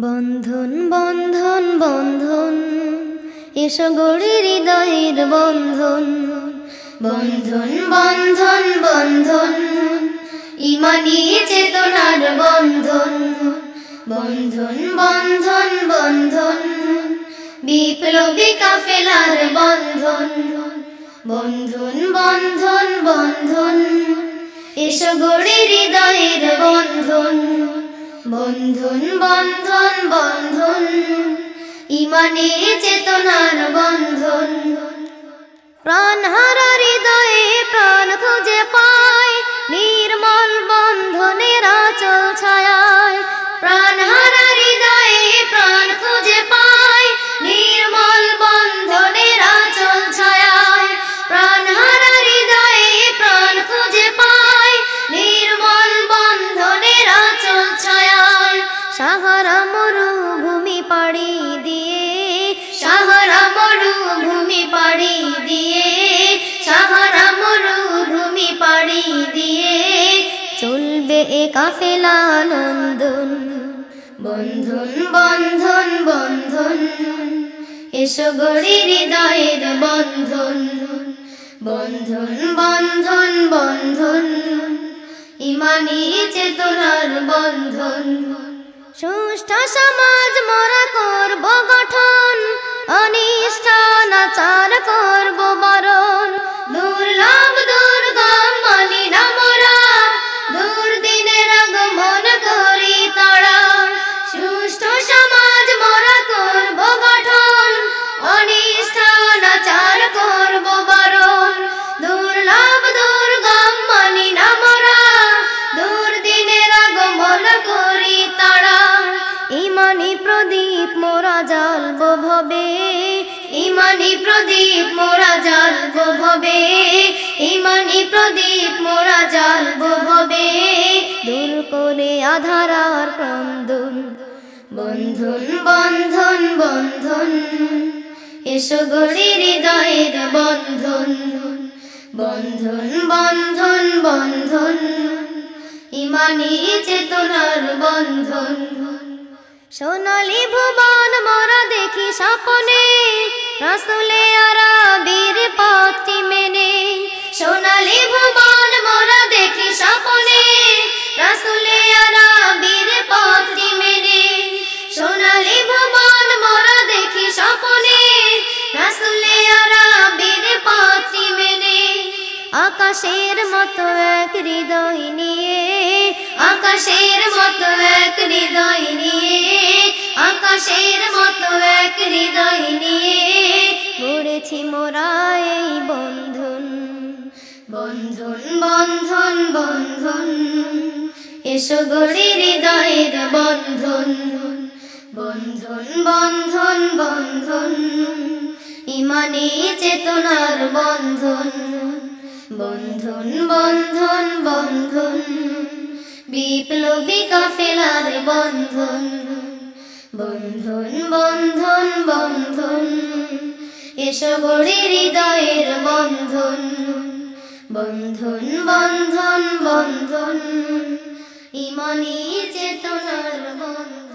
বন্ধন বন্ধন বন্ধন, এসো গড়ি হৃদয়ের বন্ধন। বন্ধন বন্ধন বন্ধন, ইমানি চেতনার বন্ধন। বন্ধন বন্ধন বন্ধন, বিপ্লবী কাফেলার বন্ধন। বন্ধন বন্ধন বন্ধন, এসো গড়ি হৃদয়ের বন্ধন। বন্ধন বন্ধন বন্ধন ইমানে চেতনার বন্ধন। প্রাণ মরুভূমি পাড়ি দিয়ে, সাহারা মরুভূমি পাড়ি দিয়ে চলবে এ কাফেলা নন্দন বন্ধন বন্ধন বন্ধন, এসো গড়ি হৃদয়ের বন্ধন। বন্ধন বন্ধন বন্ধন, ইমানি চেতনার বন্ধন। সুষ্ঠ সমাজ মোরা করব গঠন। করব বরণ। দুর্লভ দুর্গম মানি না মোরা আগমন তারা সুষ্ঠ সমাজ মোরা করব গঠন। অনিষ্ঠানাচার করব বরণ। দুর্লভ দুর্গম মানি না মোরা দুর্দিনের আগমন করি তারা ইমানি প্রদীপ মোরা জ্বালব ভবে। ইমানি প্রদীপ মোরা জ্বালব ভবে। ইমানি প্রদীপ মোরা জ্বালব ভবে। দূর করে আধারার ক্রন্দন। বন্ধন বন্ধন বন্ধন। এসো গড়ি হৃদয়ের বন্ধন। বন্ধন বন্ধন বন্ধন। ইমানি চেতনার বন্ধন। সোনালি ভুবন মোরা দেখি স্বপনে। রাসুলে আরাবির পথটি মেনে সোনালি ভুবন মোরা দেখি স্বপনে রাসুলে আরাবির পথটি মেনে সোনালি ভুবন মোরা দেখি স্বপনে রাসুলে আরাবির পথটি মেনে আকাশের মতো এক হৃদয় নিয়ে, আকাশের মতো এক হৃদয় নিয়ে আকাশের মতো এক হৃদয় নিয়ে গড়েছি মোরা এই বন্ধন। বন্ধন বন্ধন বন্ধন, এসো গড়ি হৃদয়ের বন্ধন। বন্ধন বন্ধন বন্ধন, ইমানি চেতনার বন্ধন। বন্ধন বন্ধন বন্ধন, বিপ্লবী কাফেলার বন্ধন। বন্ধন বন্ধন বন্ধন এসো গড়ি হৃদয়ের বন্ধন। বন্ধন বন্ধন বন্ধন ইমানি চেতনার বন্ধন।